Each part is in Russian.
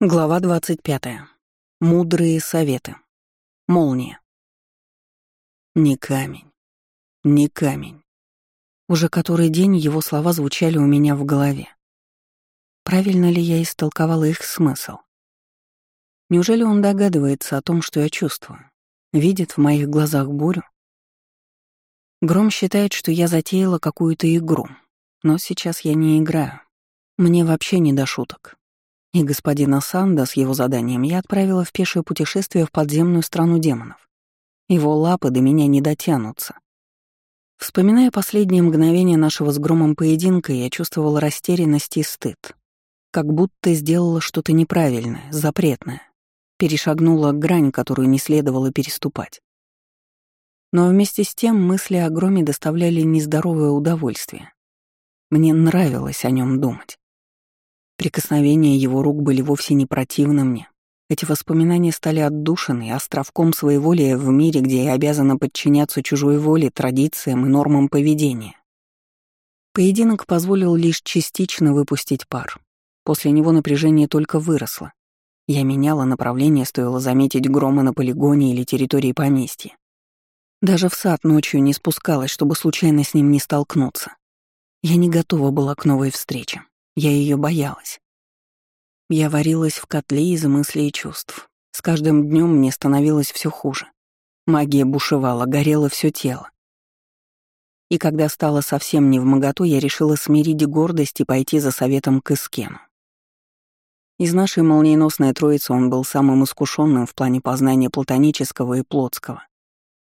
Глава 25. Мудрые советы. Молния. Не камень. Не камень. Уже который день его слова звучали у меня в голове. Правильно ли я истолковала их смысл? Неужели он догадывается о том, что я чувствую? Видит в моих глазах бурю? Гром считает, что я затеяла какую-то игру, но сейчас я не играю. Мне вообще не до шуток. И господина Санда с его заданием я отправила в пешее путешествие в подземную страну демонов. Его лапы до меня не дотянутся. Вспоминая последние мгновения нашего с громом поединка, я чувствовала растерянность и стыд. Как будто сделала что-то неправильное, запретное. Перешагнула грань, которую не следовало переступать. Но вместе с тем мысли о громе доставляли нездоровое удовольствие. Мне нравилось о нем думать. Прикосновения его рук были вовсе не противны мне. Эти воспоминания стали отдушиной, островком своеволия в мире, где я обязана подчиняться чужой воле, традициям и нормам поведения. Поединок позволил лишь частично выпустить пар. После него напряжение только выросло. Я меняла направление, стоило заметить грома на полигоне или территории поместья. Даже в сад ночью не спускалась, чтобы случайно с ним не столкнуться. Я не готова была к новой встрече. Я ее боялась. Я варилась в котле из мыслей и чувств. С каждым днем мне становилось все хуже. Магия бушевала, горело все тело. И когда стало совсем не в моготу, я решила смирить гордость и пойти за советом к Искену. Из нашей молниеносной троицы он был самым искушенным в плане познания платонического и плотского.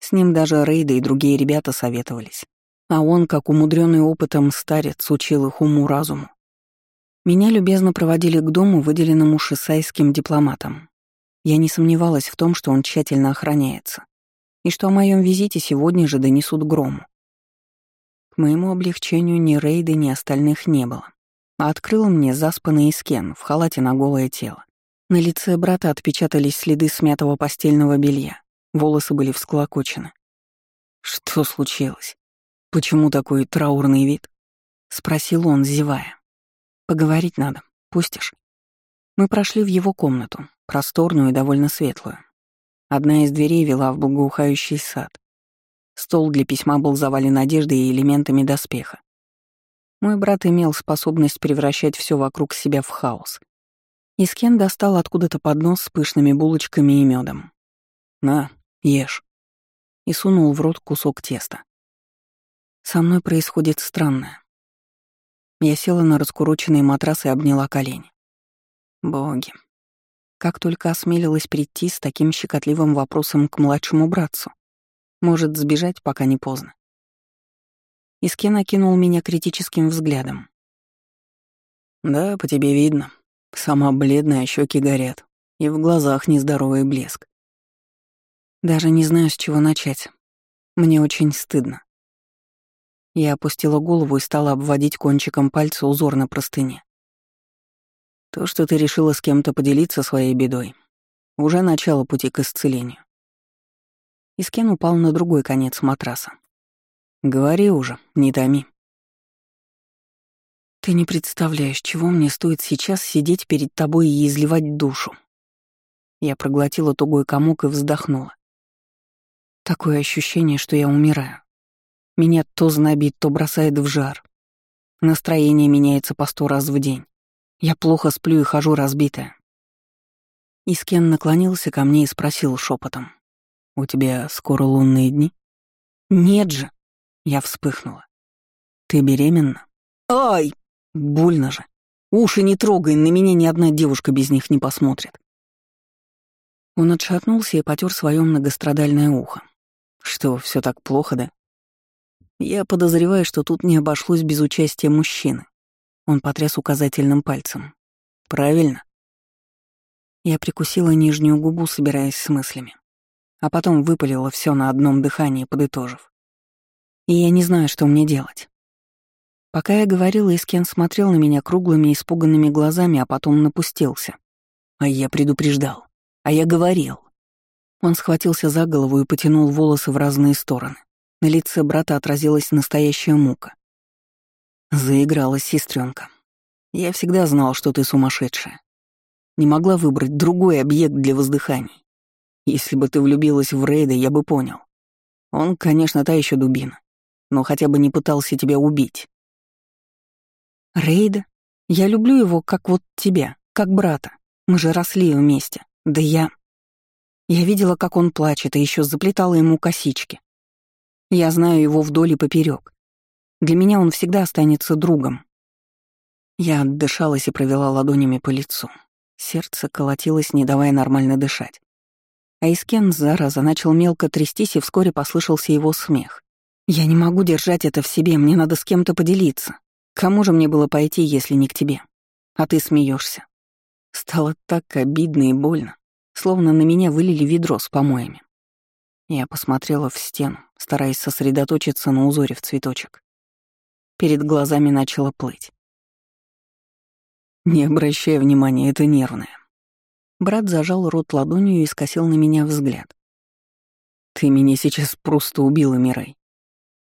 С ним даже Рейда и другие ребята советовались. А он, как умудренный опытом старец, учил их уму-разуму. Меня любезно проводили к дому, выделенному шессайским дипломатом. Я не сомневалась в том, что он тщательно охраняется, и что о моем визите сегодня же донесут грому. К моему облегчению ни Рейда, ни остальных не было. А открыл мне заспанный Искен в халате на голое тело. На лице брата отпечатались следы смятого постельного белья. Волосы были всклокочены. «Что случилось? Почему такой траурный вид?» — спросил он, зевая. Поговорить надо. Пустишь?» Мы прошли в его комнату, просторную и довольно светлую. Одна из дверей вела в благоухающий сад. Стол для письма был завален одеждой и элементами доспеха. Мой брат имел способность превращать все вокруг себя в хаос. Искен достал откуда-то поднос с пышными булочками и медом. «На, ешь». И сунул в рот кусок теста. Со мной происходит странное. Я села на раскуроченный матрас и обняла колени. Боги. Как только осмелилась прийти с таким щекотливым вопросом к младшему братцу. Может, сбежать, пока не поздно. Искен окинул меня критическим взглядом. «Да, по тебе видно. Сама бледная, щеки горят. И в глазах нездоровый блеск. Даже не знаю, с чего начать. Мне очень стыдно. Я опустила голову и стала обводить кончиком пальца узор на простыне. То, что ты решила с кем-то поделиться своей бедой, уже начало пути к исцелению. Искен упал на другой конец матраса. Говори уже, не томи. Ты не представляешь, чего мне стоит сейчас сидеть перед тобой и изливать душу. Я проглотила тугой комок и вздохнула. Такое ощущение, что я умираю. Меня то знобит, то бросает в жар. Настроение меняется по сто раз в день. Я плохо сплю и хожу разбитая. Искен наклонился ко мне и спросил шепотом: «У тебя скоро лунные дни?» «Нет же!» Я вспыхнула. «Ты беременна?» «Ай! Больно же! Уши не трогай, на меня ни одна девушка без них не посмотрит». Он отшатнулся и потер свое многострадальное ухо. «Что, все так плохо, да?» Я подозреваю, что тут не обошлось без участия мужчины. Он потряс указательным пальцем. Правильно? Я прикусила нижнюю губу, собираясь с мыслями. А потом выпалила все на одном дыхании, подытожив. И я не знаю, что мне делать. Пока я говорила, Искен смотрел на меня круглыми испуганными глазами, а потом напустился. А я предупреждал. А я говорил. Он схватился за голову и потянул волосы в разные стороны. На лице брата отразилась настоящая мука. Заигралась сестренка. Я всегда знал, что ты сумасшедшая. Не могла выбрать другой объект для воздыханий. Если бы ты влюбилась в Рейда, я бы понял. Он, конечно, та еще дубина, но хотя бы не пытался тебя убить. Рейда? Я люблю его, как вот тебя, как брата. Мы же росли вместе. Да я... Я видела, как он плачет, и еще заплетала ему косички. Я знаю его вдоль и поперек. Для меня он всегда останется другом. Я отдышалась и провела ладонями по лицу. Сердце колотилось, не давая нормально дышать. А Искен, зараза, начал мелко трястись, и вскоре послышался его смех. «Я не могу держать это в себе, мне надо с кем-то поделиться. Кому же мне было пойти, если не к тебе? А ты смеешься. Стало так обидно и больно, словно на меня вылили ведро с помоями. Я посмотрела в стену, стараясь сосредоточиться на узоре в цветочек. Перед глазами начало плыть. Не обращай внимания, это нервное. Брат зажал рот ладонью и скосил на меня взгляд. Ты меня сейчас просто убила, Мирай.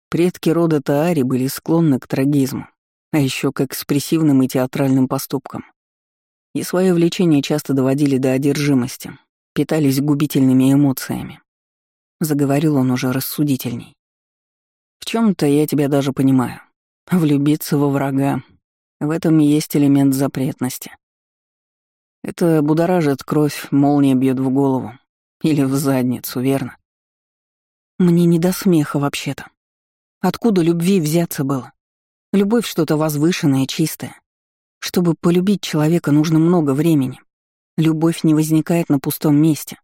Предки рода Таари были склонны к трагизму, а еще к экспрессивным и театральным поступкам. И свое влечение часто доводили до одержимости, питались губительными эмоциями. Заговорил он уже рассудительней. В чем то я тебя даже понимаю. Влюбиться во врага — в этом есть элемент запретности. Это будоражит кровь, молния бьет в голову. Или в задницу, верно? Мне не до смеха вообще-то. Откуда любви взяться было? Любовь что-то возвышенное, чистое. Чтобы полюбить человека, нужно много времени. Любовь не возникает на пустом месте.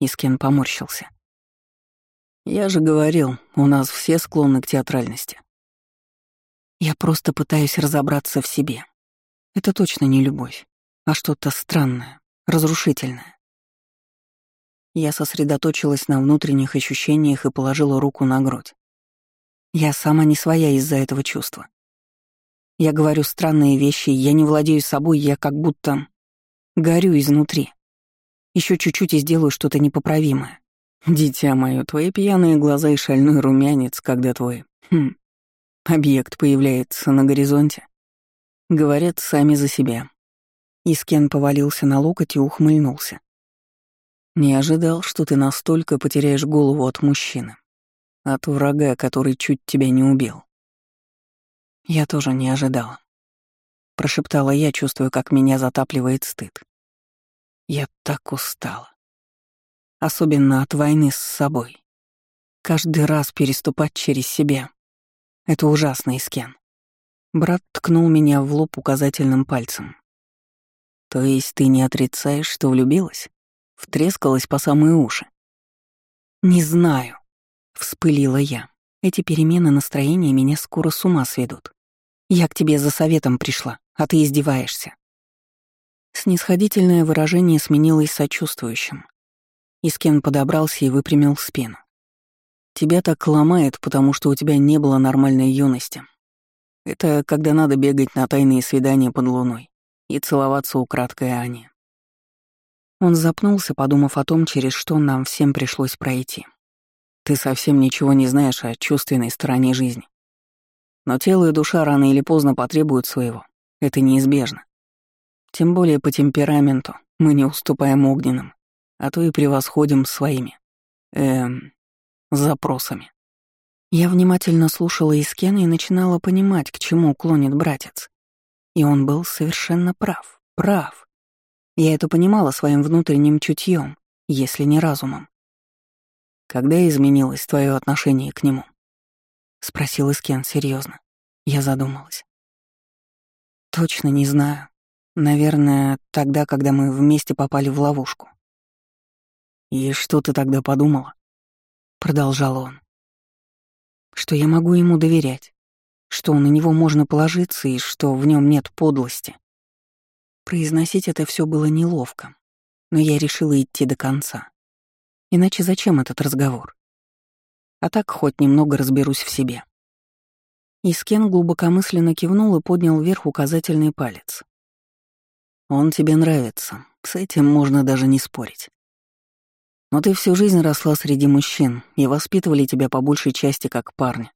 Искен поморщился. Я же говорил, у нас все склонны к театральности. Я просто пытаюсь разобраться в себе. Это точно не любовь, а что-то странное, разрушительное. Я сосредоточилась на внутренних ощущениях и положила руку на грудь. Я сама не своя из-за этого чувства. Я говорю странные вещи, я не владею собой, я как будто горю изнутри. Еще чуть-чуть и сделаю что-то непоправимое. Дитя мое, твои пьяные глаза и шальной румянец, когда твой хм, объект появляется на горизонте, говорят сами за себя. Искен повалился на локоть и ухмыльнулся. Не ожидал, что ты настолько потеряешь голову от мужчины. От врага, который чуть тебя не убил. Я тоже не ожидала. Прошептала я, чувствуя, как меня затапливает стыд. Я так устала. Особенно от войны с собой. Каждый раз переступать через себя. Это ужасно, Искен. Брат ткнул меня в лоб указательным пальцем. То есть ты не отрицаешь, что влюбилась? Втрескалась по самые уши? Не знаю. Вспылила я. Эти перемены настроения меня скоро с ума сведут. Я к тебе за советом пришла, а ты издеваешься. Снисходительное выражение сменилось сочувствующим. Искен подобрался и выпрямил спину. Тебя так ломает, потому что у тебя не было нормальной юности. Это когда надо бегать на тайные свидания под луной и целоваться украдкой Ани. Он запнулся, подумав о том, через что нам всем пришлось пройти. Ты совсем ничего не знаешь о чувственной стороне жизни. Но тело и душа рано или поздно потребуют своего. Это неизбежно. Тем более по темпераменту мы не уступаем огненным, а то и превосходим своими, эм, запросами. Я внимательно слушала Искена и начинала понимать, к чему клонит братец. И он был совершенно прав, прав. Я это понимала своим внутренним чутьем, если не разумом. Когда изменилось твое отношение к нему? Спросил Искен серьезно. Я задумалась. Точно не знаю. Наверное, тогда, когда мы вместе попали в ловушку. И что ты тогда подумала? Продолжал он. Что я могу ему доверять, что на него можно положиться и что в нем нет подлости. Произносить это все было неловко, но я решила идти до конца. Иначе зачем этот разговор? А так хоть немного разберусь в себе. Искен глубокомысленно кивнул и поднял вверх указательный палец. «Он тебе нравится, с этим можно даже не спорить. Но ты всю жизнь росла среди мужчин, и воспитывали тебя по большей части как парня.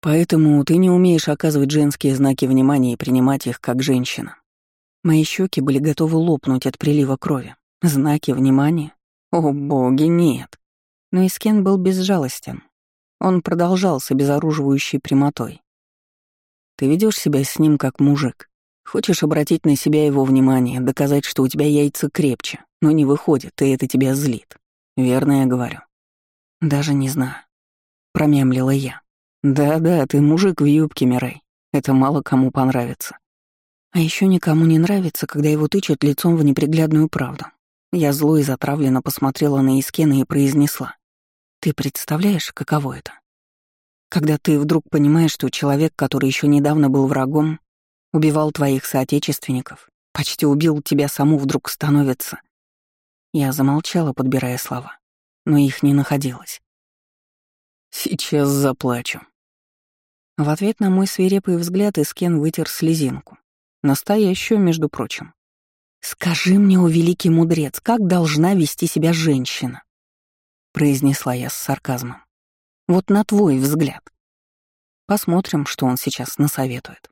Поэтому ты не умеешь оказывать женские знаки внимания и принимать их как женщина. Мои щеки были готовы лопнуть от прилива крови. Знаки внимания? О, боги, нет. Но Искен был безжалостен. Он продолжал с обезоруживающей прямотой. Ты ведешь себя с ним как мужик. Хочешь обратить на себя его внимание, доказать, что у тебя яйца крепче, но не выходит, и это тебя злит. Верно я говорю? Даже не знаю. Промямлила я. Да-да, ты мужик в юбке, Мирей. Это мало кому понравится. А еще никому не нравится, когда его тычут лицом в неприглядную правду. Я зло и затравленно посмотрела на Искена и произнесла. «Ты представляешь, каково это? Когда ты вдруг понимаешь, что человек, который еще недавно был врагом, убивал твоих соотечественников, почти убил тебя саму, вдруг становится...» Я замолчала, подбирая слова, но их не находилось. «Сейчас заплачу». В ответ на мой свирепый взгляд Искен вытер слезинку. Настоящую, между прочим. «Скажи мне, о великий мудрец, как должна вести себя женщина?» произнесла я с сарказмом. «Вот на твой взгляд. Посмотрим, что он сейчас насоветует».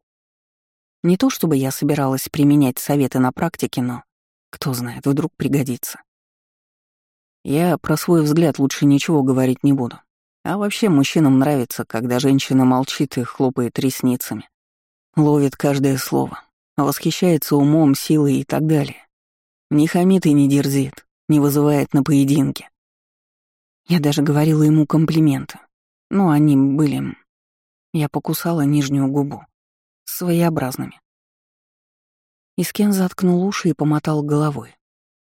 Не то чтобы я собиралась применять советы на практике, но, кто знает, вдруг пригодится. Я про свой взгляд лучше ничего говорить не буду. А вообще мужчинам нравится, когда женщина молчит и хлопает ресницами. Ловит каждое слово, восхищается умом, силой и так далее. Не хамит и не дерзит, не вызывает на поединке. Я даже говорила ему комплименты, но они были... Я покусала нижнюю губу. Своеобразными. Искен заткнул уши и помотал головой.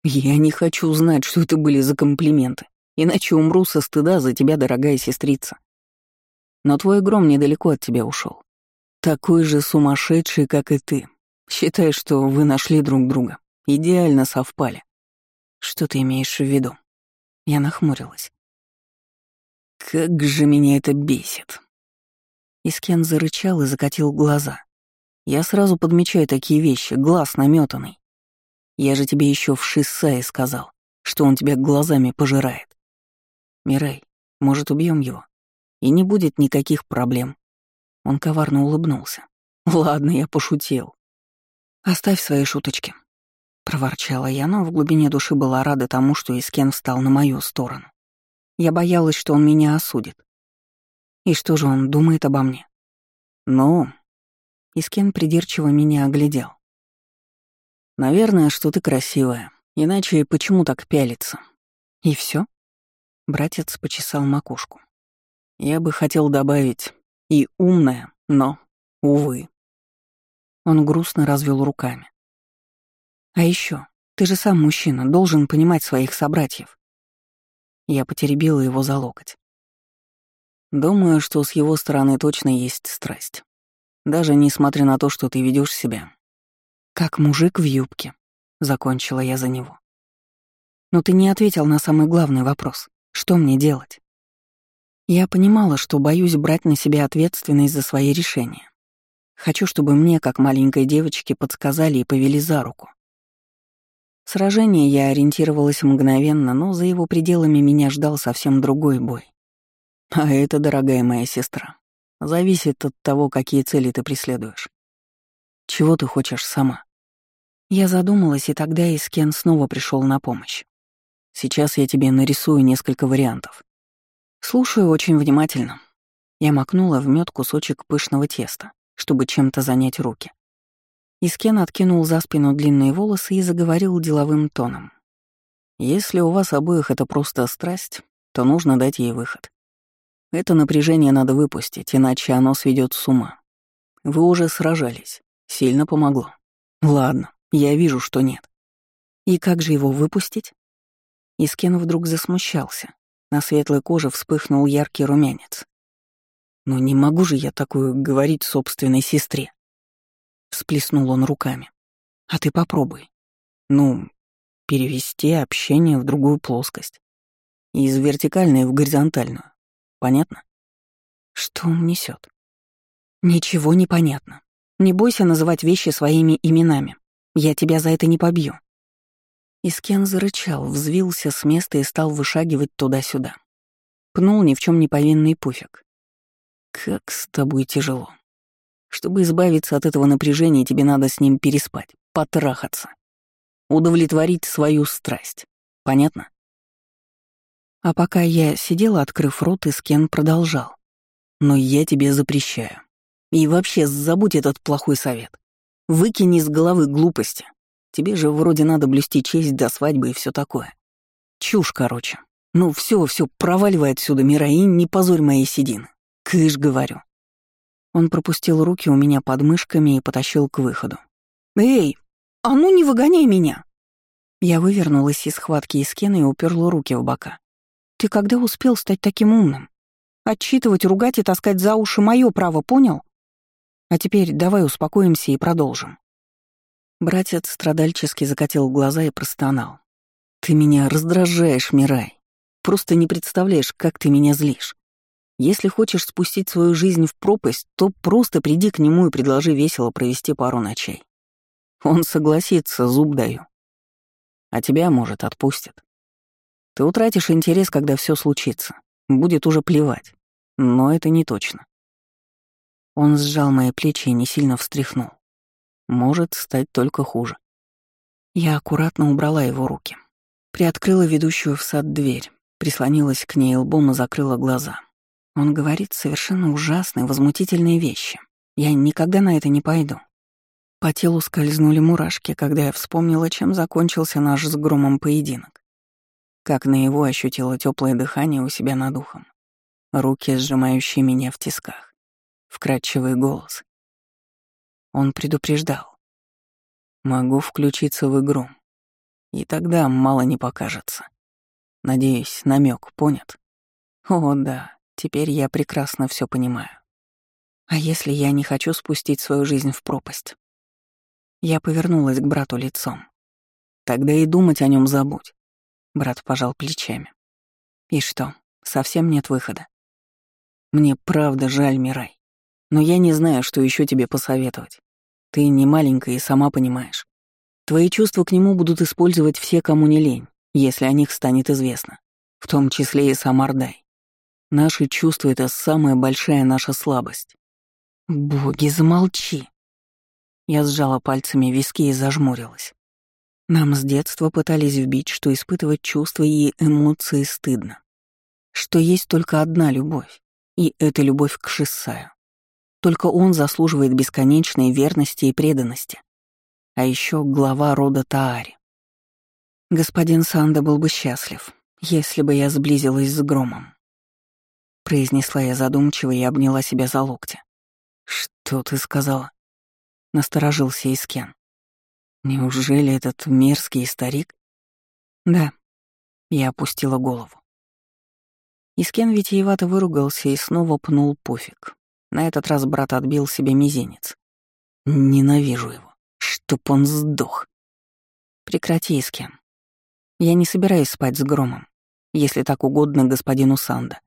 «Я не хочу знать, что это были за комплименты, иначе умру со стыда за тебя, дорогая сестрица. Но твой гром недалеко от тебя ушел. Такой же сумасшедший, как и ты, Считай, что вы нашли друг друга. Идеально совпали. Что ты имеешь в виду? Я нахмурилась. Как же меня это бесит. Искен зарычал и закатил глаза. Я сразу подмечаю такие вещи, глаз наметанный. Я же тебе еще в шиссае сказал, что он тебя глазами пожирает. Мирей, может, убьем его? И не будет никаких проблем. Он коварно улыбнулся. Ладно, я пошутил. «Оставь свои шуточки», — проворчала я, но в глубине души была рада тому, что Искен встал на мою сторону. Я боялась, что он меня осудит. И что же он думает обо мне? «Ну...» — Искен придирчиво меня оглядел. «Наверное, что ты красивая. Иначе почему так пялиться?» «И все? Братец почесал макушку. «Я бы хотел добавить и умная, но, увы». Он грустно развел руками. А еще, ты же сам мужчина, должен понимать своих собратьев. Я потеребила его за локоть. Думаю, что с его стороны точно есть страсть. Даже несмотря на то, что ты ведешь себя. Как мужик в юбке, закончила я за него. Но ты не ответил на самый главный вопрос. Что мне делать? Я понимала, что боюсь брать на себя ответственность за свои решения. Хочу, чтобы мне, как маленькой девочке, подсказали и повели за руку. В сражении я ориентировалась мгновенно, но за его пределами меня ждал совсем другой бой. А это, дорогая моя сестра, зависит от того, какие цели ты преследуешь. Чего ты хочешь сама? Я задумалась, и тогда Искен снова пришел на помощь. Сейчас я тебе нарисую несколько вариантов. Слушаю очень внимательно. Я макнула в мед кусочек пышного теста чтобы чем-то занять руки. Искен откинул за спину длинные волосы и заговорил деловым тоном. «Если у вас обоих это просто страсть, то нужно дать ей выход. Это напряжение надо выпустить, иначе оно сведет с ума. Вы уже сражались. Сильно помогло. Ладно, я вижу, что нет. И как же его выпустить? Искен вдруг засмущался. На светлой коже вспыхнул яркий румянец. Но не могу же я такую говорить собственной сестре. Всплеснул он руками. А ты попробуй. Ну, перевести общение в другую плоскость. Из вертикальной в горизонтальную. Понятно? Что он несет? Ничего не понятно. Не бойся называть вещи своими именами. Я тебя за это не побью. Искен зарычал, взвился с места и стал вышагивать туда-сюда. Пнул ни в чем не повинный пуфик. Как с тобой тяжело. Чтобы избавиться от этого напряжения, тебе надо с ним переспать, потрахаться. Удовлетворить свою страсть. Понятно? А пока я сидела, открыв рот, и Скен продолжал. Но я тебе запрещаю. И вообще забудь этот плохой совет. Выкини из головы глупости. Тебе же вроде надо блюсти честь до свадьбы и все такое. Чушь, короче. Ну все, все, проваливай отсюда, Мира, и не позорь мои седины. Кыш, говорю. Он пропустил руки у меня под мышками и потащил к выходу. «Эй, а ну не выгоняй меня!» Я вывернулась из схватки Искена и уперла руки в бока. «Ты когда успел стать таким умным? Отчитывать, ругать и таскать за уши — мое право, понял? А теперь давай успокоимся и продолжим». Братец страдальчески закатил глаза и простонал. «Ты меня раздражаешь, Мирай. Просто не представляешь, как ты меня злишь. Если хочешь спустить свою жизнь в пропасть, то просто приди к нему и предложи весело провести пару ночей. Он согласится, зуб даю. А тебя, может, отпустит. Ты утратишь интерес, когда все случится. Будет уже плевать. Но это не точно. Он сжал мои плечи и не сильно встряхнул. Может стать только хуже. Я аккуратно убрала его руки. Приоткрыла ведущую в сад дверь, прислонилась к ней лбом и закрыла глаза. Он говорит совершенно ужасные, возмутительные вещи. Я никогда на это не пойду. По телу скользнули мурашки, когда я вспомнила, чем закончился наш с громом поединок. Как на его ощутила теплое дыхание у себя над ухом. Руки, сжимающие меня в тисках. Вкрадчивый голос. Он предупреждал. Могу включиться в игру. И тогда мало не покажется. Надеюсь, намек понят. О, да, Теперь я прекрасно все понимаю. А если я не хочу спустить свою жизнь в пропасть? Я повернулась к брату лицом. Тогда и думать о нем забудь. Брат пожал плечами. И что, совсем нет выхода? Мне правда жаль, Мирай. Но я не знаю, что еще тебе посоветовать. Ты не маленькая и сама понимаешь. Твои чувства к нему будут использовать все, кому не лень, если о них станет известно. В том числе и сам Ардай. Наши чувства — это самая большая наша слабость. Боги, замолчи. Я сжала пальцами виски и зажмурилась. Нам с детства пытались вбить, что испытывать чувства и эмоции стыдно. Что есть только одна любовь, и это любовь к Шиссаю. Только он заслуживает бесконечной верности и преданности. А еще глава рода Таари. Господин Санда был бы счастлив, если бы я сблизилась с Громом произнесла я задумчиво и обняла себя за локти. «Что ты сказала?» — насторожился Искен. «Неужели этот мерзкий старик?» «Да», — я опустила голову. Искен витиевато выругался и снова пнул пуфик. На этот раз брат отбил себе мизинец. «Ненавижу его. Чтоб он сдох». «Прекрати, Искен. Я не собираюсь спать с громом, если так угодно господину Санда.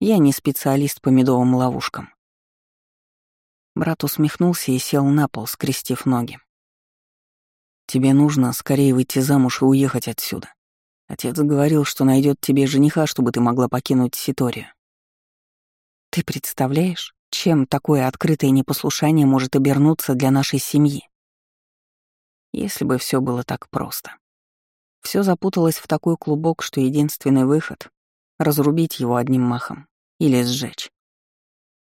Я не специалист по медовым ловушкам. Брат усмехнулся и сел на пол, скрестив ноги. «Тебе нужно скорее выйти замуж и уехать отсюда. Отец говорил, что найдет тебе жениха, чтобы ты могла покинуть Ситорию. Ты представляешь, чем такое открытое непослушание может обернуться для нашей семьи? Если бы все было так просто. Все запуталось в такой клубок, что единственный выход — разрубить его одним махом или сжечь.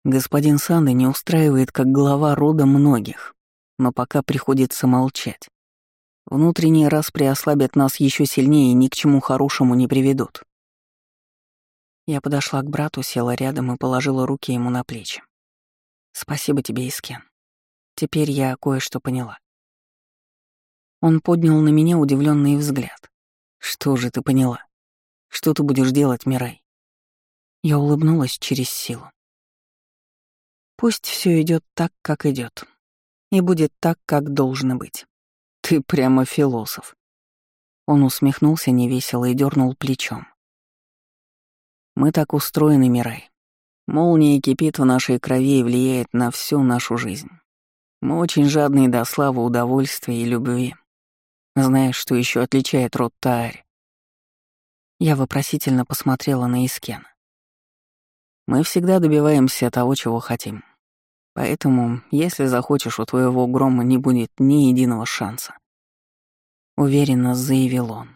Господин Санды не устраивает как глава рода многих, но пока приходится молчать. Внутренние распри ослабят нас еще сильнее и ни к чему хорошему не приведут. Я подошла к брату, села рядом и положила руки ему на плечи. «Спасибо тебе, Искен. Теперь я кое-что поняла». Он поднял на меня удивленный взгляд. «Что же ты поняла? Что ты будешь делать, Мирай?» Я улыбнулась через силу. Пусть все идет так, как идет, и будет так, как должно быть. Ты прямо философ. Он усмехнулся невесело и дернул плечом. Мы так устроены, Мирай. Молния кипит в нашей крови и влияет на всю нашу жизнь. Мы очень жадные до славы, удовольствия и любви. Знаешь, что еще отличает род Таари? Я вопросительно посмотрела на Искена. Мы всегда добиваемся того, чего хотим. Поэтому, если захочешь, у твоего грома не будет ни единого шанса. Уверенно заявил он.